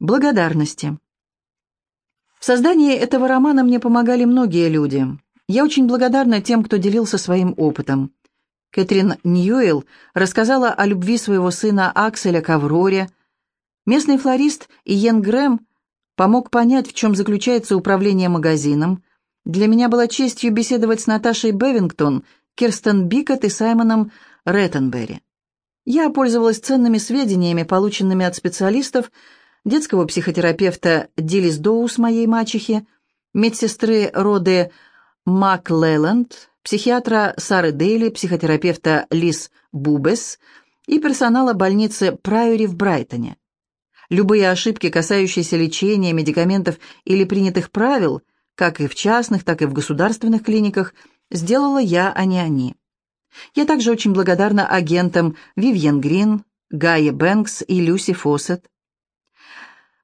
Благодарности. В создании этого романа мне помогали многие люди. Я очень благодарна тем, кто делился своим опытом. Кэтрин Ньюэлл рассказала о любви своего сына Акселя к Авроре. Местный флорист Иен Грэм помог понять, в чем заключается управление магазином. Для меня была честью беседовать с Наташей Бевингтон, Кирстен Бикот и Саймоном Реттенберри. Я пользовалась ценными сведениями, полученными от специалистов, детского психотерапевта Дилис Доус, моей мачехи, медсестры Роды Маклелланд, психиатра Сары Дейли, психотерапевта Лиз Бубес и персонала больницы Прайори в Брайтоне. Любые ошибки, касающиеся лечения, медикаментов или принятых правил, как и в частных, так и в государственных клиниках, сделала я, а не они. Я также очень благодарна агентам Вивьен Грин, Гайе Бэнкс и Люси Фоссет.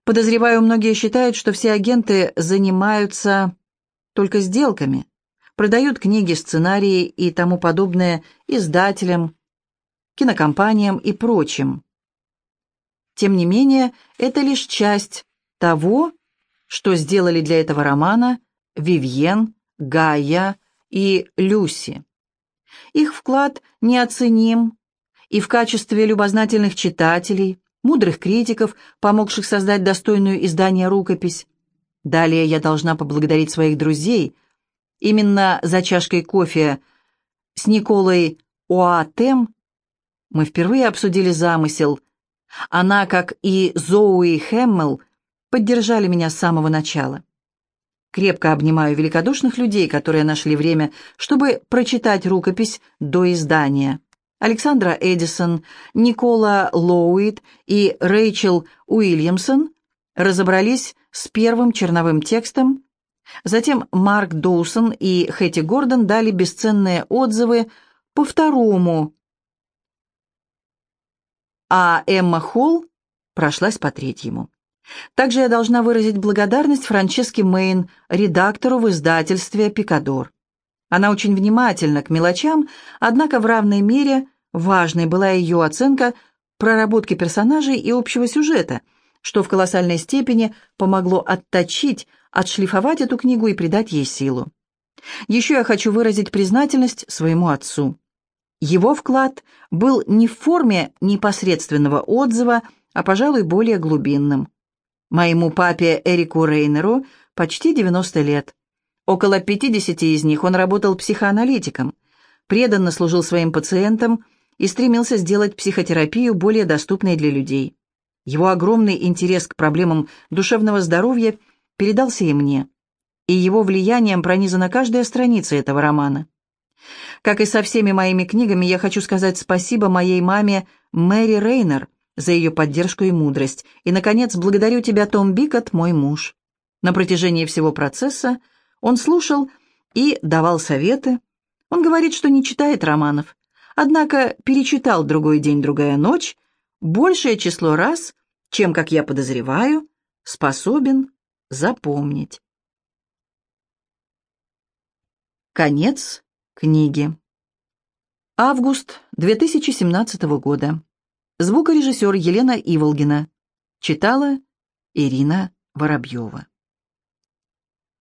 Подозреваю, многие считают, что все агенты занимаются только сделками, продают книги, сценарии и тому подобное издателям, кинокомпаниям и прочим. Тем не менее, это лишь часть того, что сделали для этого романа Вивьен, Гая и Люси. Их вклад неоценим и в качестве любознательных читателей, мудрых критиков, помогших создать достойную издание рукопись. Далее я должна поблагодарить своих друзей. Именно за чашкой кофе с Николой Оатем мы впервые обсудили замысел. Она, как и Зоуи Хэммел, поддержали меня с самого начала. Крепко обнимаю великодушных людей, которые нашли время, чтобы прочитать рукопись до издания. Александра Эдисон, Никола Лоуит и Рэйчел Уильямсон разобрались с первым черновым текстом, затем Марк Доусон и Хэти Гордон дали бесценные отзывы по второму, а Эмма Холл прошлась по третьему. Также я должна выразить благодарность Франческе Мейн, редактору в издательстве «Пикадор». Она очень внимательна к мелочам, однако в равной мере важной была ее оценка проработки персонажей и общего сюжета, что в колоссальной степени помогло отточить, отшлифовать эту книгу и придать ей силу. Еще я хочу выразить признательность своему отцу. Его вклад был не в форме непосредственного отзыва, а, пожалуй, более глубинным. Моему папе Эрику Рейнеру почти 90 лет. Около 50 из них он работал психоаналитиком, преданно служил своим пациентам и стремился сделать психотерапию более доступной для людей. Его огромный интерес к проблемам душевного здоровья передался и мне, и его влиянием пронизана каждая страница этого романа. Как и со всеми моими книгами, я хочу сказать спасибо моей маме Мэри Рейнер за ее поддержку и мудрость. И, наконец, благодарю тебя, Том Бикот, мой муж. На протяжении всего процесса он слушал и давал советы. Он говорит, что не читает романов, однако перечитал «Другой день, другая ночь» большее число раз, чем, как я подозреваю, способен запомнить. Конец книги. Август 2017 года. Звукорежиссер Елена Иволгина. Читала Ирина Воробьева.